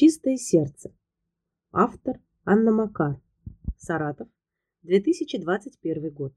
Чистое сердце. Автор Анна Макар. Саратов. 2021 год.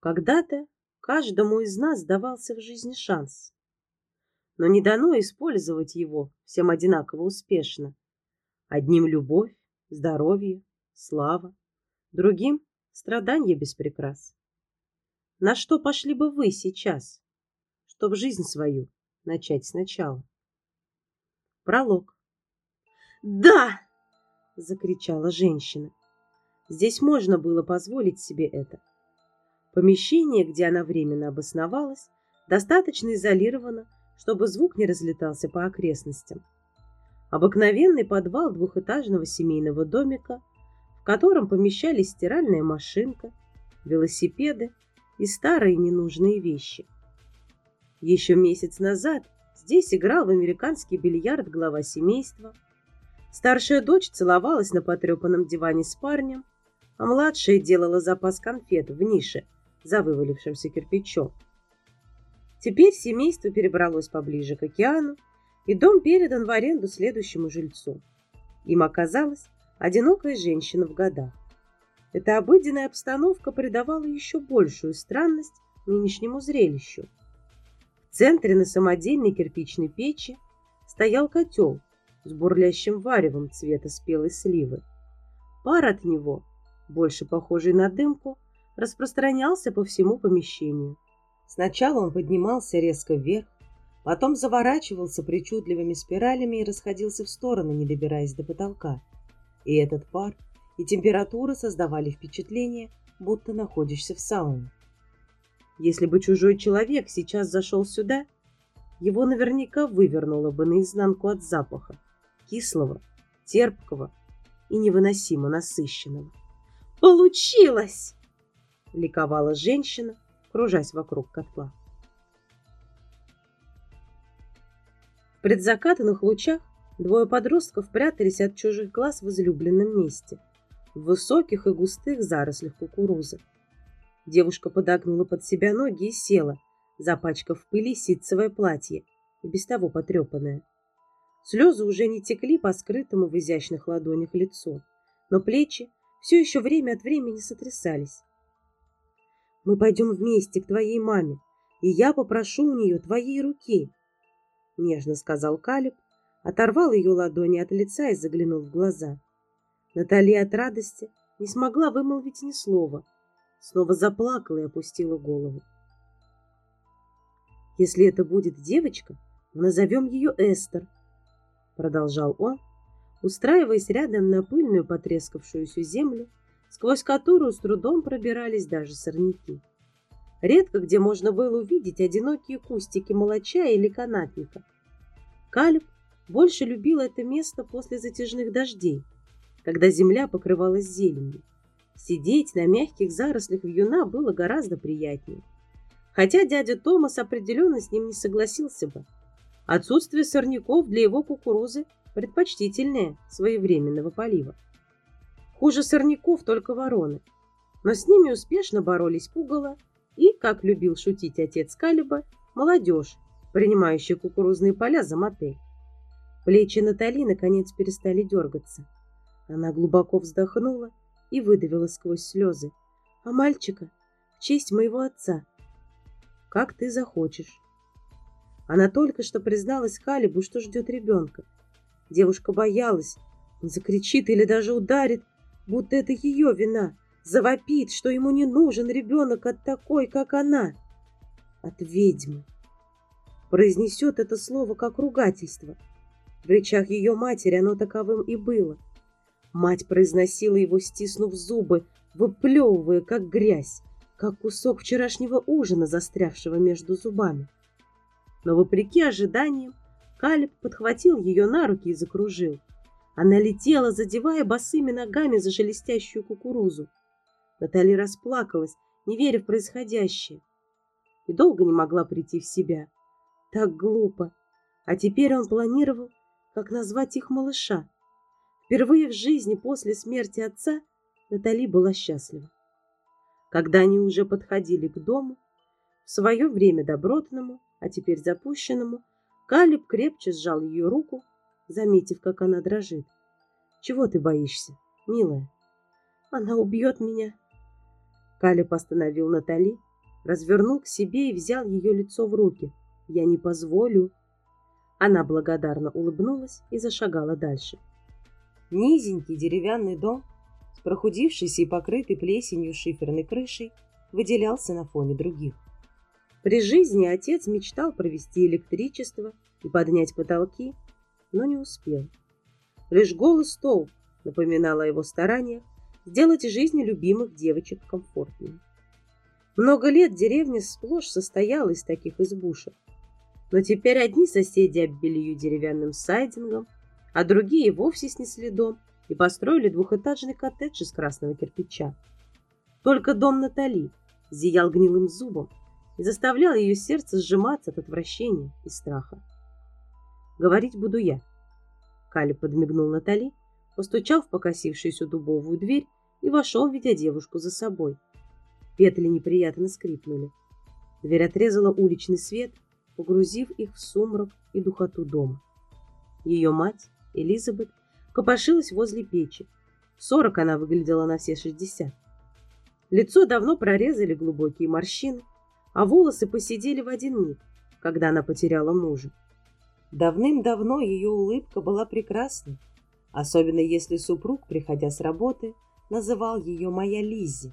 Когда-то каждому из нас давался в жизни шанс. Но не дано использовать его всем одинаково успешно. Одним любовь, здоровье, слава, другим страдания без прикрас. На что пошли бы вы сейчас, чтобы жизнь свою начать сначала? Пролог. «Да!» — закричала женщина. Здесь можно было позволить себе это. Помещение, где она временно обосновалась, достаточно изолировано, чтобы звук не разлетался по окрестностям. Обыкновенный подвал двухэтажного семейного домика, в котором помещались стиральная машинка, велосипеды и старые ненужные вещи. Еще месяц назад Здесь играл в американский бильярд глава семейства. Старшая дочь целовалась на потрепанном диване с парнем, а младшая делала запас конфет в нише за вывалившимся кирпичом. Теперь семейство перебралось поближе к океану, и дом передан в аренду следующему жильцу. Им оказалась одинокая женщина в годах. Эта обыденная обстановка придавала еще большую странность нынешнему зрелищу. Центре на самодельной кирпичной печи стоял котел с бурлящим варевом цвета спелой сливы. Пар от него, больше похожий на дымку, распространялся по всему помещению. Сначала он поднимался резко вверх, потом заворачивался причудливыми спиралями и расходился в стороны, не добираясь до потолка. И этот пар и температура создавали впечатление, будто находишься в сауне. Если бы чужой человек сейчас зашел сюда, его наверняка вывернуло бы наизнанку от запаха, кислого, терпкого и невыносимо насыщенного. «Получилось!» — ликовала женщина, кружась вокруг котла. В предзакатанных лучах двое подростков прятались от чужих глаз в излюбленном месте, в высоких и густых зарослях кукурузы. Девушка подогнула под себя ноги и села, запачкав в пыли ситцевое платье, и без того потрепанное. Слезы уже не текли по скрытому в изящных ладонях лицу, но плечи все еще время от времени сотрясались. «Мы пойдем вместе к твоей маме, и я попрошу у нее твоей руки», — нежно сказал Калиб, оторвал ее ладони от лица и заглянул в глаза. Наталья от радости не смогла вымолвить ни слова — снова заплакала и опустила голову. «Если это будет девочка, мы назовем ее Эстер», — продолжал он, устраиваясь рядом на пыльную потрескавшуюся землю, сквозь которую с трудом пробирались даже сорняки. Редко где можно было увидеть одинокие кустики молоча или канатника. Калиб больше любил это место после затяжных дождей, когда земля покрывалась зеленью. Сидеть на мягких зарослях вьюна было гораздо приятнее. Хотя дядя Томас определенно с ним не согласился бы. Отсутствие сорняков для его кукурузы предпочтительнее своевременного полива. Хуже сорняков только вороны. Но с ними успешно боролись пугало и, как любил шутить отец Калиба, молодежь, принимающая кукурузные поля за мотель. Плечи Натали наконец перестали дергаться. Она глубоко вздохнула и выдавила сквозь слезы. А мальчика в честь моего отца. Как ты захочешь. Она только что призналась Калибу, что ждет ребенка. Девушка боялась, он закричит или даже ударит, будто это ее вина, завопит, что ему не нужен ребенок от такой, как она, от ведьмы. Произнесет это слово как ругательство. В речах ее матери оно таковым и было. Мать произносила его, стиснув зубы, выплевывая, как грязь, как кусок вчерашнего ужина, застрявшего между зубами. Но, вопреки ожиданиям, Калиб подхватил ее на руки и закружил. Она летела, задевая босыми ногами за шелестящую кукурузу. Натали расплакалась, не веря в происходящее. И долго не могла прийти в себя. Так глупо. А теперь он планировал, как назвать их малыша. Впервые в жизни после смерти отца Натали была счастлива. Когда они уже подходили к дому, в свое время добротному, а теперь запущенному, Калиб крепче сжал ее руку заметив, как она дрожит. «Чего ты боишься, милая?» «Она убьет меня!» Калеб остановил Натали, развернул к себе и взял ее лицо в руки. «Я не позволю!» Она благодарно улыбнулась и зашагала дальше. Низенький деревянный дом с прохудившейся и покрытой плесенью шиферной крышей выделялся на фоне других. При жизни отец мечтал провести электричество и поднять потолки, но не успел. Лишь голый стол напоминал о его стараниях сделать жизнь любимых девочек комфортнее. Много лет деревня сплошь состояла из таких избушек. Но теперь одни соседи оббили ее деревянным сайдингом, а другие вовсе снесли дом и построили двухэтажный коттедж из красного кирпича. Только дом Натали зиял гнилым зубом и заставлял ее сердце сжиматься от отвращения и страха. «Говорить буду я», — Кали подмигнул Натали, постучал в покосившуюся дубовую дверь и вошел, ведя девушку за собой. Петли неприятно скрипнули. Дверь отрезала уличный свет, погрузив их в сумрак и духоту дома. Ее мать, Элизабет, копошилась возле печи. Сорок она выглядела на все шестьдесят. Лицо давно прорезали глубокие морщины, а волосы посидели в один миг, когда она потеряла мужа. Давным-давно ее улыбка была прекрасной, особенно если супруг, приходя с работы, называл ее «моя Лиззи».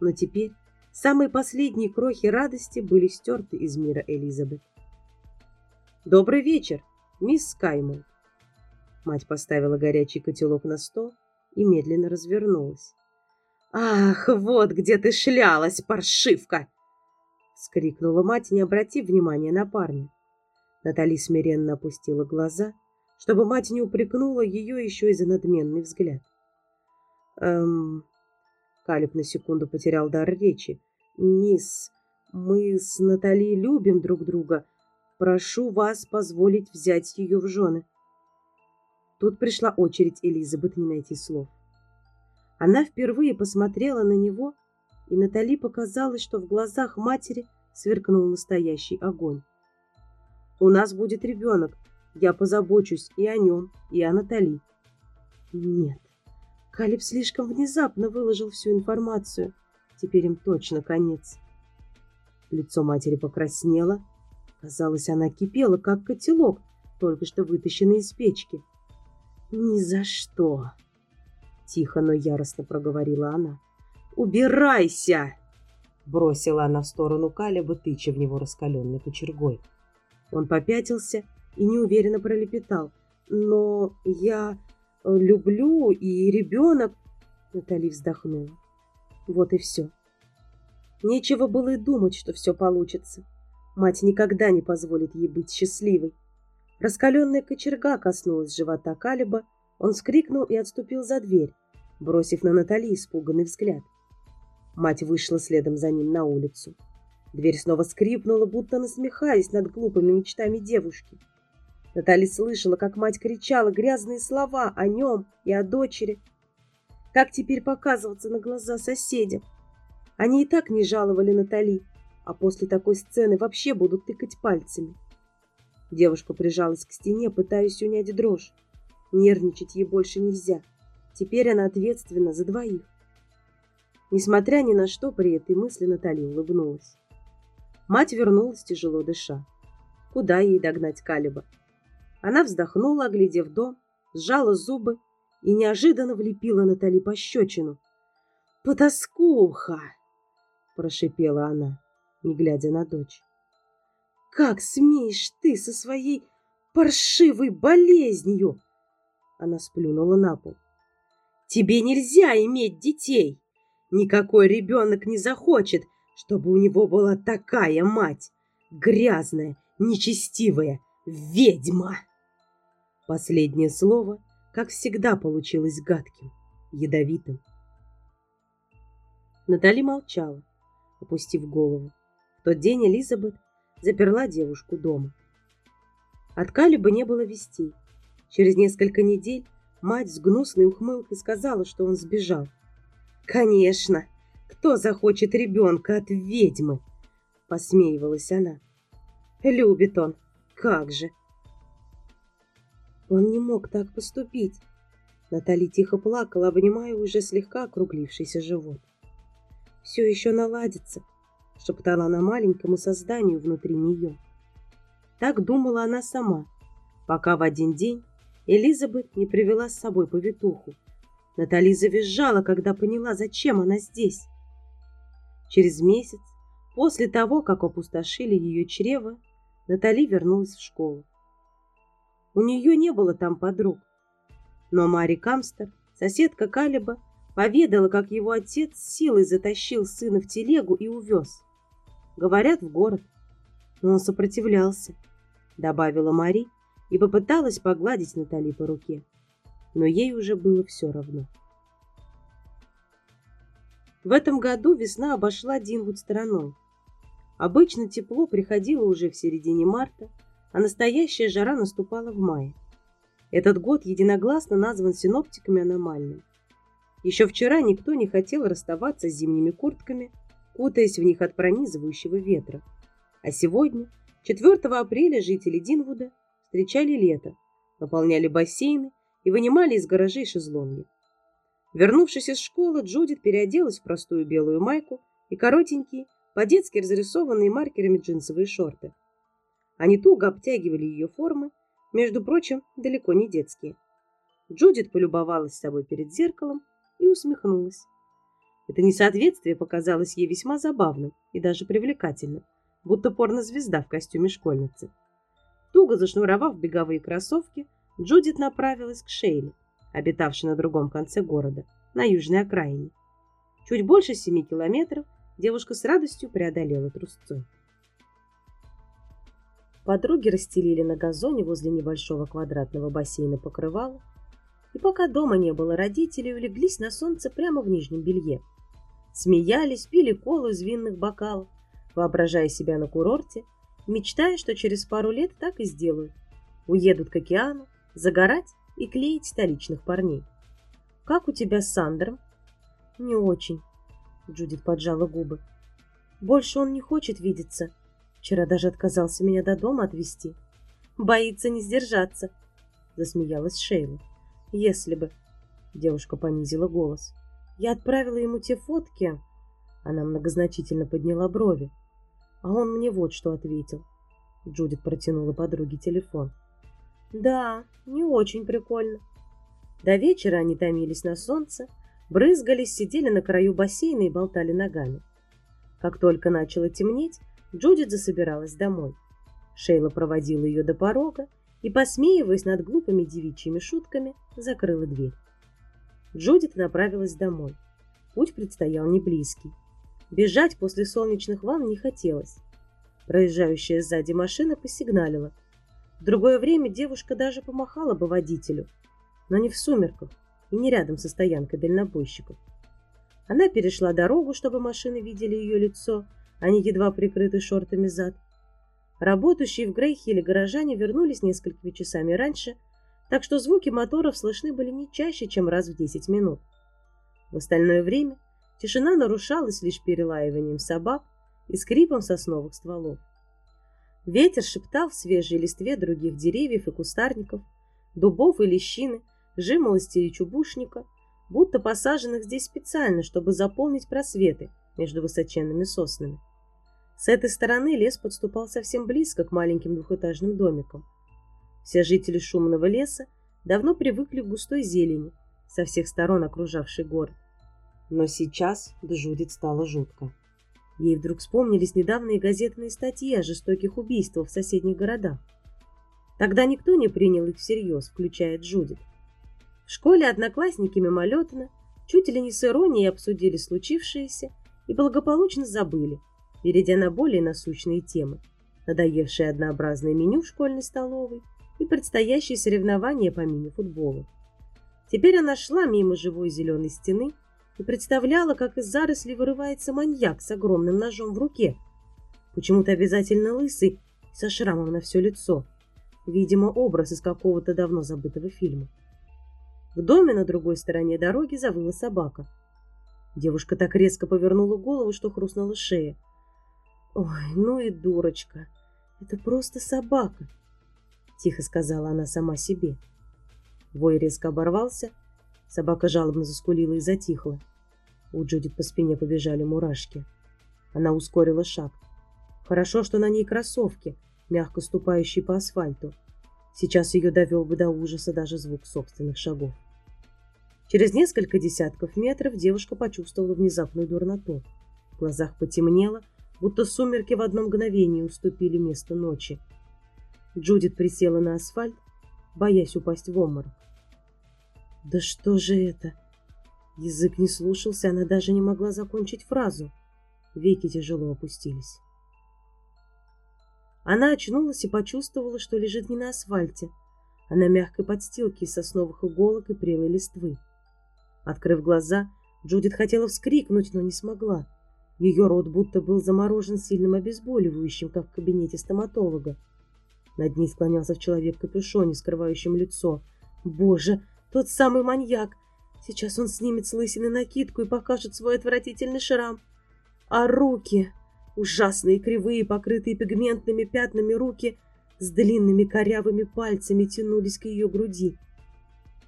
Но теперь самые последние крохи радости были стерты из мира Элизабет. «Добрый вечер, мисс Скаймол!» Мать поставила горячий котелок на стол и медленно развернулась. «Ах, вот где ты шлялась, паршивка!» — скрикнула мать, не обратив внимания на парня. Натали смиренно опустила глаза, чтобы мать не упрекнула ее еще и за надменный взгляд. «Эм...» Калиб на секунду потерял дар речи. «Мисс, мы с Натали любим друг друга. Прошу вас позволить взять ее в жены». Тут пришла очередь Элизабет не найти слов. Она впервые посмотрела на него, и Натали показалось, что в глазах матери сверкнул настоящий огонь. «У нас будет ребенок. Я позабочусь и о нем, и о Натали». «Нет, Калиб слишком внезапно выложил всю информацию. Теперь им точно конец». Лицо матери покраснело. Казалось, она кипела, как котелок, только что вытащенный из печки. «Ни за что!» Тихо, но яростно проговорила она. «Убирайся!» Бросила она в сторону Калиба, тыча в него раскаленной кочергой. Он попятился и неуверенно пролепетал. «Но я люблю, и ребенок...» Натали вздохнула. Вот и все. Нечего было и думать, что все получится. Мать никогда не позволит ей быть счастливой. Раскаленная кочерга коснулась живота Калиба, он вскрикнул и отступил за дверь, бросив на Натали испуганный взгляд. Мать вышла следом за ним на улицу. Дверь снова скрипнула, будто насмехаясь над глупыми мечтами девушки. Натали слышала, как мать кричала грязные слова о нем и о дочери. Как теперь показываться на глаза соседям? Они и так не жаловали Натали, а после такой сцены вообще будут тыкать пальцами. Девушка прижалась к стене, пытаясь унять дрожь. Нервничать ей больше нельзя. Теперь она ответственна за двоих. Несмотря ни на что, при этой мысли Наталья улыбнулась. Мать вернулась, тяжело дыша. Куда ей догнать Калиба? Она вздохнула, оглядев дом, сжала зубы и неожиданно влепила Натали пощечину. «Потаскуха!» – прошипела она, не глядя на дочь. «Как смеешь ты со своей паршивой болезнью!» Она сплюнула на пол. «Тебе нельзя иметь детей! Никакой ребенок не захочет, чтобы у него была такая мать! Грязная, нечестивая ведьма!» Последнее слово, как всегда, получилось гадким, ядовитым. Натали молчала, опустив голову. В тот день Элизабет заперла девушку дома. От Калиба не было вестей. Через несколько недель мать с гнусной ухмылкой сказала, что он сбежал. «Конечно! Кто захочет ребенка от ведьмы?» — посмеивалась она. «Любит он! Как же!» Он не мог так поступить. Натали тихо плакала, обнимая уже слегка округлившийся живот. «Все еще наладится», — шептала она маленькому созданию внутри нее. Так думала она сама, пока в один день Элизабет не привела с собой повитуху. Натали завизжала, когда поняла, зачем она здесь. Через месяц, после того, как опустошили ее чрево, Натали вернулась в школу. У нее не было там подруг. Но Мари Камстер, соседка Калиба, поведала, как его отец силой затащил сына в телегу и увез. Говорят, в город. Но он сопротивлялся, добавила Мари и попыталась погладить Натали по руке. Но ей уже было все равно. В этом году весна обошла Динвуд стороной. Обычно тепло приходило уже в середине марта, а настоящая жара наступала в мае. Этот год единогласно назван синоптиками аномальным. Еще вчера никто не хотел расставаться с зимними куртками, кутаясь в них от пронизывающего ветра. А сегодня, 4 апреля, жители Динвуда встречали лето, наполняли бассейны и вынимали из гаражей шезлонги. Вернувшись из школы, Джудит переоделась в простую белую майку и коротенькие, по-детски разрисованные маркерами джинсовые шорты. Они туго обтягивали ее формы, между прочим, далеко не детские. Джудит полюбовалась собой перед зеркалом и усмехнулась. Это несоответствие показалось ей весьма забавным и даже привлекательным, будто порнозвезда в костюме школьницы. Туго зашнуровав беговые кроссовки, Джудит направилась к Шейле, обитавшей на другом конце города, на южной окраине. Чуть больше семи километров девушка с радостью преодолела трусцой. Подруги расстелили на газоне возле небольшого квадратного бассейна покрывало, и пока дома не было родителей, улеглись на солнце прямо в нижнем белье. Смеялись, пили колу из винных бокалов, воображая себя на курорте, мечтая, что через пару лет так и сделают. Уедут к океану, загорать и клеить столичных парней. «Как у тебя с Сандером?» «Не очень», — Джудит поджала губы. «Больше он не хочет видеться», Вчера даже отказался меня до дома отвезти. Боится не сдержаться, засмеялась Шейла. Если бы... Девушка понизила голос. Я отправила ему те фотки. Она многозначительно подняла брови. А он мне вот что ответил. Джудит протянула подруге телефон. Да, не очень прикольно. До вечера они томились на солнце, брызгались, сидели на краю бассейна и болтали ногами. Как только начало темнеть, Джудит засобиралась домой. Шейла проводила ее до порога и, посмеиваясь над глупыми девичьими шутками, закрыла дверь. Джудит направилась домой. Путь предстоял не. Бежать после солнечных ванн не хотелось. Проезжающая сзади машина посигналила. В другое время девушка даже помахала бы водителю, но не в сумерках и не рядом со стоянкой дальнобойщиков. Она перешла дорогу, чтобы машины видели ее лицо, они едва прикрыты шортами зад. Работающие в Грейхилле горожане вернулись несколькими часами раньше, так что звуки моторов слышны были не чаще, чем раз в 10 минут. В остальное время тишина нарушалась лишь перелаиванием собак и скрипом сосновых стволов. Ветер шептал в свежей листве других деревьев и кустарников, дубов и лещины, жимолости и чубушника, будто посаженных здесь специально, чтобы заполнить просветы между высоченными соснами. С этой стороны лес подступал совсем близко к маленьким двухэтажным домикам. Все жители шумного леса давно привыкли к густой зелени, со всех сторон окружавшей город. Но сейчас Джудит стало жутко. Ей вдруг вспомнились недавние газетные статьи о жестоких убийствах в соседних городах. Тогда никто не принял их всерьез, включая Джудит. В школе одноклассники мимолетно, чуть ли не с иронией обсудили случившееся и благополучно забыли, перейдя на более насущные темы, надоевшее однообразное меню в школьной столовой и предстоящие соревнования по мини-футболу. Теперь она шла мимо живой зеленой стены и представляла, как из зарослей вырывается маньяк с огромным ножом в руке, почему-то обязательно лысый со шрамом на все лицо, видимо, образ из какого-то давно забытого фильма. В доме на другой стороне дороги завыла собака. Девушка так резко повернула голову, что хрустнула шея. «Ой, ну и дурочка! Это просто собака!» Тихо сказала она сама себе. Вой резко оборвался, собака жалобно заскулила и затихла. У Джудит по спине побежали мурашки. Она ускорила шаг. Хорошо, что на ней кроссовки, мягко ступающие по асфальту. Сейчас ее довел бы до ужаса даже звук собственных шагов. Через несколько десятков метров девушка почувствовала внезапную дурноту. В глазах потемнело, будто сумерки в одно мгновение уступили место ночи. Джудит присела на асфальт, боясь упасть в обморок. «Да что же это?» Язык не слушался, она даже не могла закончить фразу. Веки тяжело опустились. Она очнулась и почувствовала, что лежит не на асфальте, а на мягкой подстилке из сосновых иголок и прелой листвы. Открыв глаза, Джудит хотела вскрикнуть, но не смогла. Ее рот будто был заморожен сильным обезболивающим, как в кабинете стоматолога. Над ней склонялся человек в капюшоне, скрывающем лицо. Боже, тот самый маньяк! Сейчас он снимет с лысины накидку и покажет свой отвратительный шрам. А руки, ужасные кривые, покрытые пигментными пятнами руки, с длинными корявыми пальцами тянулись к ее груди.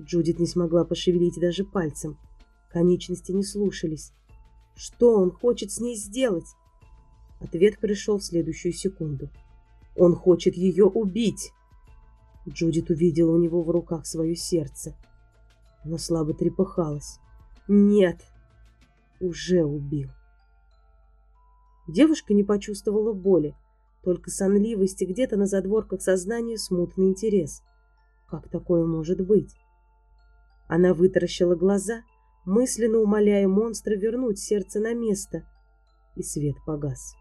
Джудит не смогла пошевелить даже пальцем. Конечности не слушались. Что он хочет с ней сделать? Ответ пришел в следующую секунду. Он хочет ее убить. Джудит увидела у него в руках свое сердце. Оно слабо трепыхалось. Нет, уже убил. Девушка не почувствовала боли, только сонливость и где-то на задворках сознания смутный интерес. Как такое может быть? Она вытаращила глаза, мысленно умоляя монстра вернуть сердце на место, и свет погас.